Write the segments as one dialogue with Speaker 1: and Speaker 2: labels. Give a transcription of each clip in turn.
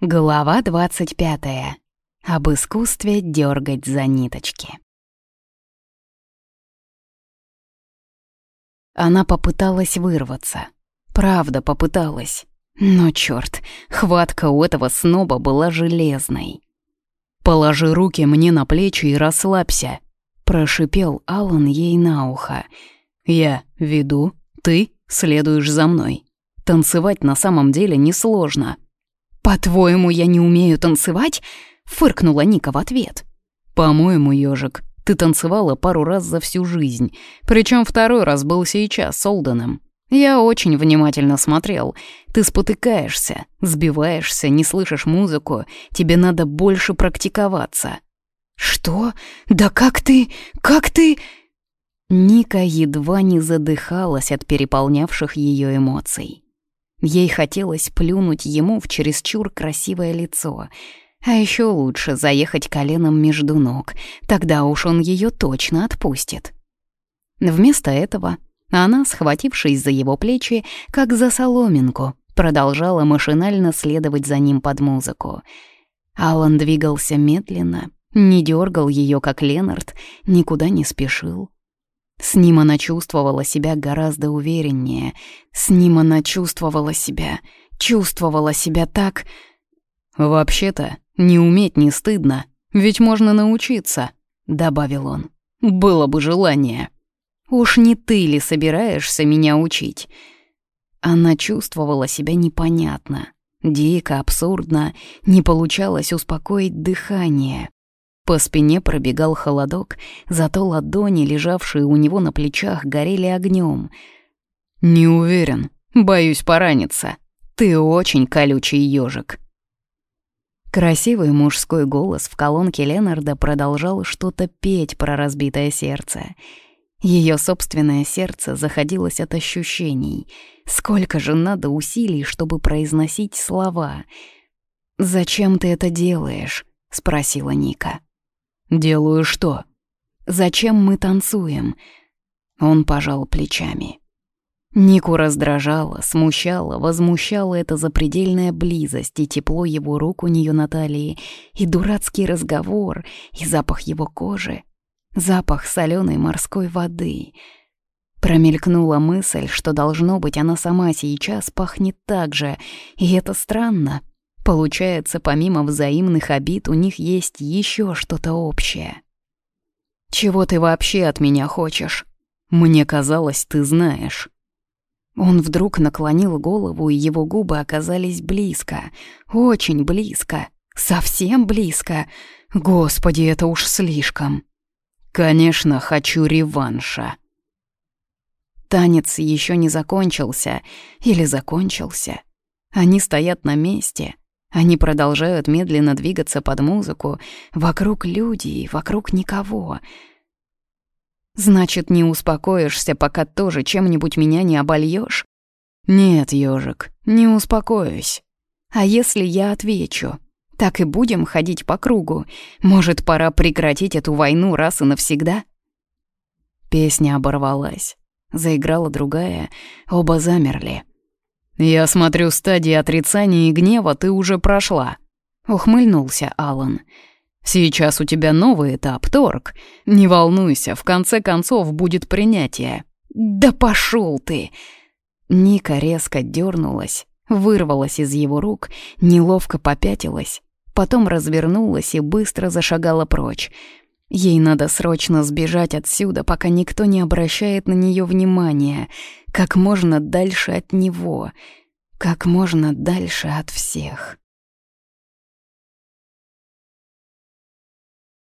Speaker 1: Глава 25. Об искусстве дергать за ниточки. Она попыталась вырваться. Правда, попыталась. Но чёрт, хватка у этого сноба была железной. «Положи руки мне на плечи и расслабься», — прошипел Алан ей на ухо. «Я веду, ты следуешь за мной. Танцевать на самом деле несложно».
Speaker 2: «По-твоему, я не умею танцевать?» — фыркнула Ника в ответ.
Speaker 1: «По-моему, ежик, ты танцевала пару раз за всю жизнь, причем второй раз был сейчас с Олденом. Я очень внимательно смотрел. Ты спотыкаешься, сбиваешься, не слышишь музыку, тебе надо больше практиковаться».
Speaker 2: «Что? Да как ты... как ты...»
Speaker 1: Ника едва не задыхалась от переполнявших ее эмоций. Ей хотелось плюнуть ему в чересчур красивое лицо. А еще лучше заехать коленом между ног, тогда уж он ее точно отпустит. Вместо этого она, схватившись за его плечи, как за соломинку, продолжала машинально следовать за ним под музыку. Алан двигался медленно, не дергал ее, как Ленард, никуда не спешил. С ним она чувствовала себя гораздо увереннее. С ним она чувствовала себя, чувствовала себя так...
Speaker 2: «Вообще-то, не уметь не стыдно, ведь можно научиться», — добавил он. «Было бы желание».
Speaker 1: «Уж не ты ли собираешься меня учить?» Она чувствовала себя непонятно, дико, абсурдно, не получалось успокоить дыхание. По спине пробегал холодок, зато ладони, лежавшие у него на плечах, горели огнем.
Speaker 2: «Не уверен. Боюсь пораниться. Ты очень колючий ежик».
Speaker 1: Красивый мужской голос в колонке Ленарда продолжал что-то петь про разбитое сердце. Ее собственное сердце заходилось от ощущений. Сколько же надо усилий, чтобы произносить слова? «Зачем ты это делаешь?» — спросила Ника.
Speaker 2: «Делаю что?»
Speaker 1: «Зачем мы танцуем?» Он пожал плечами. Нику раздражало, смущало, возмущало эта запредельная близость и тепло его рук у нее на талии, и дурацкий разговор, и запах его кожи, запах соленой морской воды. Промелькнула мысль, что, должно быть, она сама сейчас пахнет так же, и это странно. Получается, помимо взаимных обид у них есть еще что-то общее. «Чего ты вообще от меня хочешь? Мне казалось, ты знаешь». Он вдруг наклонил голову, и его губы оказались близко. Очень близко. Совсем близко. Господи, это уж слишком.
Speaker 2: «Конечно, хочу реванша».
Speaker 1: Танец еще не закончился. Или закончился. Они стоят на месте, они продолжают медленно двигаться под музыку. Вокруг люди, вокруг никого. Значит, не успокоишься, пока тоже чем-нибудь меня не обольешь? Нет, ежик, не успокоюсь. А если я отвечу? Так и будем ходить по кругу. Может, пора прекратить эту войну раз и навсегда? Песня оборвалась. Заиграла другая, оба замерли.
Speaker 2: «Я смотрю, стадии отрицания и гнева ты уже прошла», — ухмыльнулся Алан. «Сейчас у тебя новый этап, Торг. Не волнуйся, в конце концов будет принятие».
Speaker 1: «Да пошел ты!» Ника резко дернулась, вырвалась из его рук, неловко попятилась, потом развернулась и быстро зашагала прочь. Ей надо срочно сбежать отсюда, пока никто не обращает на нее внимания, как можно дальше от него, как можно дальше от всех.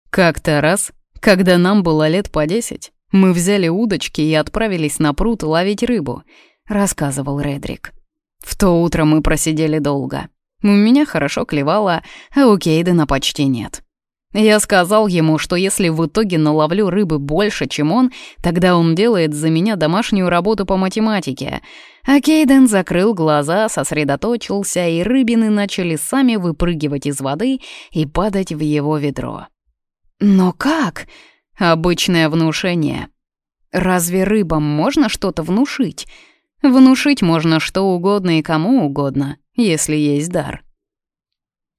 Speaker 2: Как-то раз, когда нам было лет по десять, мы взяли удочки и отправились на пруд ловить рыбу, рассказывал Редрик. В то утро мы просидели долго. У меня хорошо клевало, а у Кейдена почти нет. Я сказал ему, что если в итоге наловлю рыбы больше, чем он, тогда он делает за меня домашнюю работу по математике. А Кейден закрыл глаза, сосредоточился, и рыбины начали сами выпрыгивать из воды и падать в его ведро.
Speaker 1: «Но как?»
Speaker 2: «Обычное внушение».
Speaker 1: «Разве рыбам можно что-то внушить?»
Speaker 2: «Внушить можно что угодно и кому угодно, если есть дар».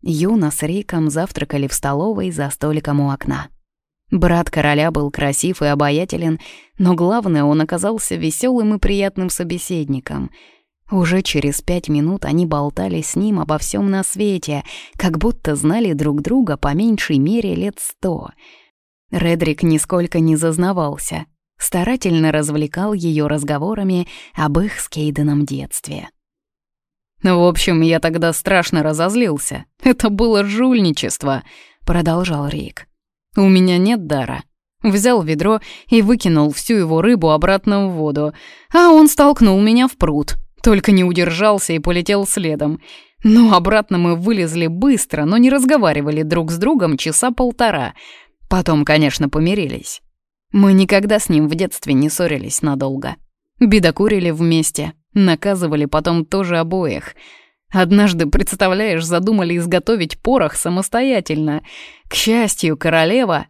Speaker 1: Юна с Риком завтракали в столовой за столиком у окна. Брат короля был красив и обаятелен, но главное, он оказался веселым и приятным собеседником. Уже через пять минут они болтали с ним обо всем на свете, как будто знали друг друга по меньшей мере лет сто. Редрик нисколько не зазнавался, старательно развлекал ее разговорами об их с Кейденом детстве.
Speaker 2: «В общем, я тогда страшно разозлился. Это было жульничество», — продолжал Рик. У меня нет дара. Взял ведро и выкинул всю его рыбу обратно в воду, а он столкнул меня в пруд, только не удержался и полетел следом. Ну, обратно мы вылезли быстро, но не разговаривали друг с другом часа полтора. Потом, конечно, помирились. Мы никогда с ним в детстве не ссорились надолго. Бедокурили вместе, наказывали потом тоже обоих — Однажды, представляешь, задумали изготовить порох самостоятельно. К счастью, королева...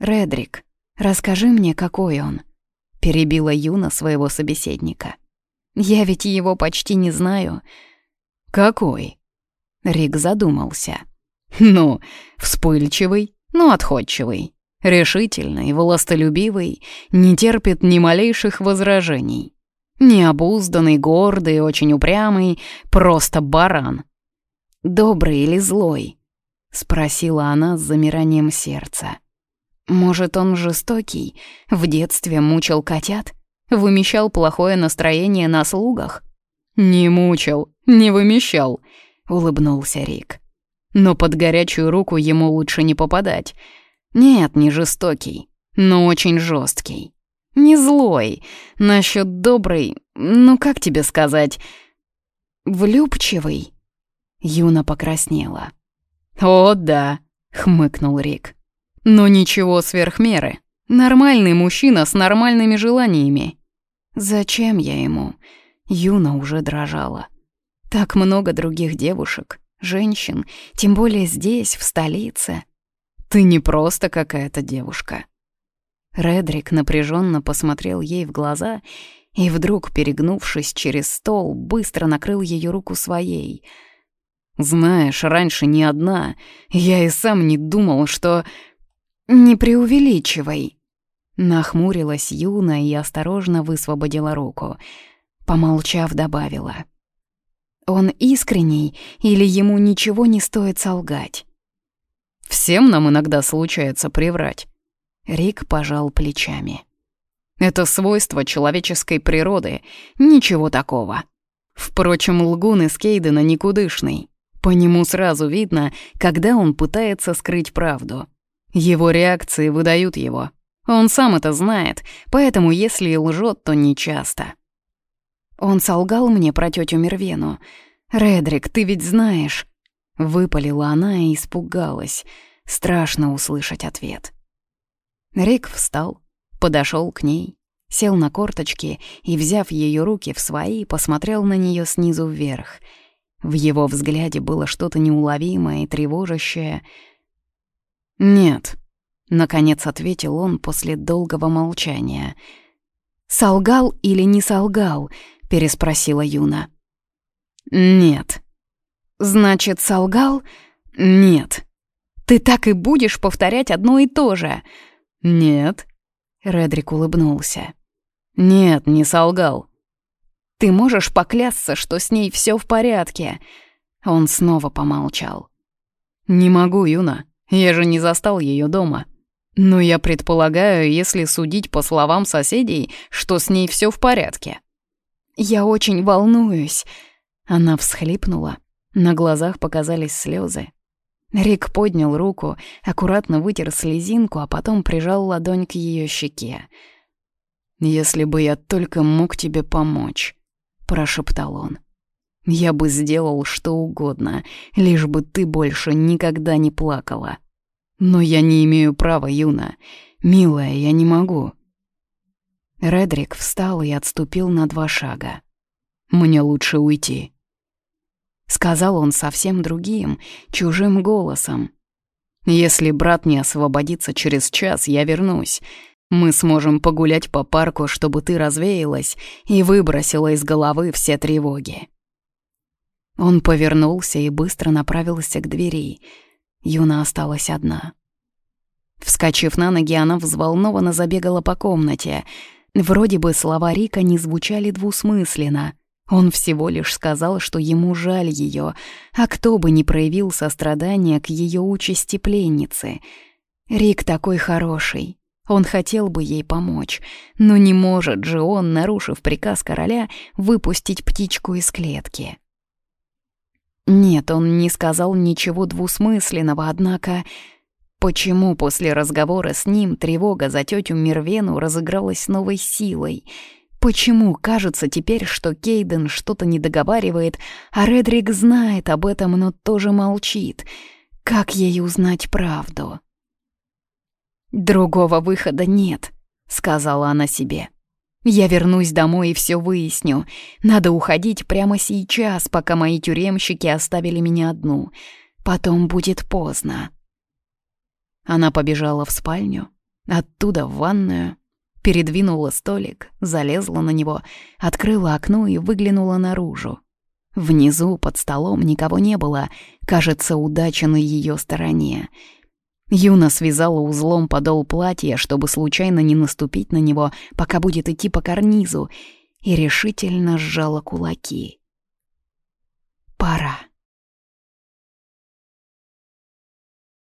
Speaker 1: «Редрик, расскажи мне, какой он?» — перебила Юна своего собеседника. «Я ведь его почти не знаю».
Speaker 2: «Какой?»
Speaker 1: Рик задумался.
Speaker 2: «Ну, вспыльчивый, но отходчивый, решительный, властолюбивый, не терпит ни малейших возражений. Необузданный, гордый, очень упрямый, просто баран.
Speaker 1: «Добрый или злой?» — спросила она с замиранием сердца. «Может, он жестокий, в детстве мучил котят, вымещал плохое настроение на слугах?»
Speaker 2: «Не мучил, не вымещал», — улыбнулся Рик. «Но под горячую руку ему лучше не попадать. Нет, не жестокий, но очень жесткий. Не злой. Насчет добрый, ну как тебе сказать?
Speaker 1: Влюбчивый. Юна покраснела.
Speaker 2: «О, да», — хмыкнул Рик. «Но ничего сверх меры. Нормальный мужчина с нормальными желаниями».
Speaker 1: «Зачем я ему?» Юна уже дрожала. «Так много других девушек, женщин, тем более здесь, в столице».
Speaker 2: «Ты не просто какая-то девушка»,
Speaker 1: Редрик напряженно посмотрел ей в глаза и вдруг, перегнувшись через стол, быстро накрыл ее руку своей.
Speaker 2: «Знаешь, раньше ни одна. Я и сам не думал, что...»
Speaker 1: «Не преувеличивай!» Нахмурилась Юна и осторожно высвободила руку. Помолчав, добавила. «Он искренний или ему ничего не стоит солгать?»
Speaker 2: «Всем нам иногда случается приврать.
Speaker 1: Рик пожал плечами.
Speaker 2: «Это свойство человеческой природы, ничего такого. Впрочем, лгун из Кейдена никудышный. По нему сразу видно, когда он пытается скрыть правду. Его реакции выдают его. Он сам это знает, поэтому если и лжет, то нечасто».
Speaker 1: «Он солгал мне про тетю Мервену. Редрик, ты ведь знаешь...» Выпалила она и испугалась. Страшно услышать ответ. Рик встал, подошел к ней, сел на корточки и, взяв ее руки в свои, посмотрел на нее снизу вверх. В его взгляде было что-то неуловимое и тревожащее.
Speaker 2: «Нет», —
Speaker 1: наконец ответил он после долгого молчания. «Солгал или не солгал?» — переспросила Юна.
Speaker 2: «Нет».
Speaker 1: «Значит, солгал?»
Speaker 2: «Нет».
Speaker 1: «Ты так и будешь повторять одно и то же?»
Speaker 2: «Нет».
Speaker 1: Редрик улыбнулся.
Speaker 2: «Нет, не солгал».
Speaker 1: «Ты можешь поклясться, что с ней все в порядке?» Он снова помолчал.
Speaker 2: «Не могу, Юна. Я же не застал ее дома. Но я предполагаю, если судить по словам соседей, что с ней все в порядке».
Speaker 1: «Я очень волнуюсь». Она всхлипнула. На глазах показались слезы. Рик поднял руку, аккуратно вытер слезинку, а потом прижал ладонь к ее щеке.
Speaker 2: «Если бы я только мог тебе помочь», — прошептал он. «Я бы сделал что угодно, лишь бы ты больше никогда не плакала. Но я не имею права, Юна. Милая, я не могу».
Speaker 1: Редрик встал и отступил на два шага.
Speaker 2: «Мне лучше уйти».
Speaker 1: Сказал он совсем другим, чужим голосом.
Speaker 2: «Если брат не освободится через час, я вернусь. Мы сможем погулять по парку, чтобы ты развеялась и выбросила из головы все тревоги».
Speaker 1: Он повернулся и быстро направился к двери. Юна осталась одна. Вскочив на ноги, она взволнованно забегала по комнате. Вроде бы слова Рика не звучали двусмысленно. Он всего лишь сказал, что ему жаль ее, а кто бы не проявил сострадания к ее участи пленницы. Рик такой хороший. Он хотел бы ей помочь, но не может же он, нарушив приказ короля, выпустить птичку из клетки. Нет, он не сказал ничего двусмысленного, однако... Почему после разговора с ним тревога за тетю Мервену разыгралась новой силой? Почему кажется теперь, что Кейден что-то не договаривает, а Редрик знает об этом, но тоже молчит? Как ей узнать правду? «Другого выхода нет», — сказала она себе. Я вернусь домой и все выясню. Надо уходить прямо сейчас, пока мои тюремщики оставили меня одну. Потом будет поздно. Она побежала в спальню, оттуда в ванную, передвинула столик, залезла на него, открыла окно и выглянула наружу. Внизу, под столом, никого не было. Кажется, удача на ее стороне. Юна связала узлом подол платья, чтобы случайно не наступить на него, пока будет идти по карнизу, и решительно сжала кулаки. «Пора».